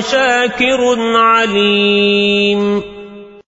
شاكر عليم.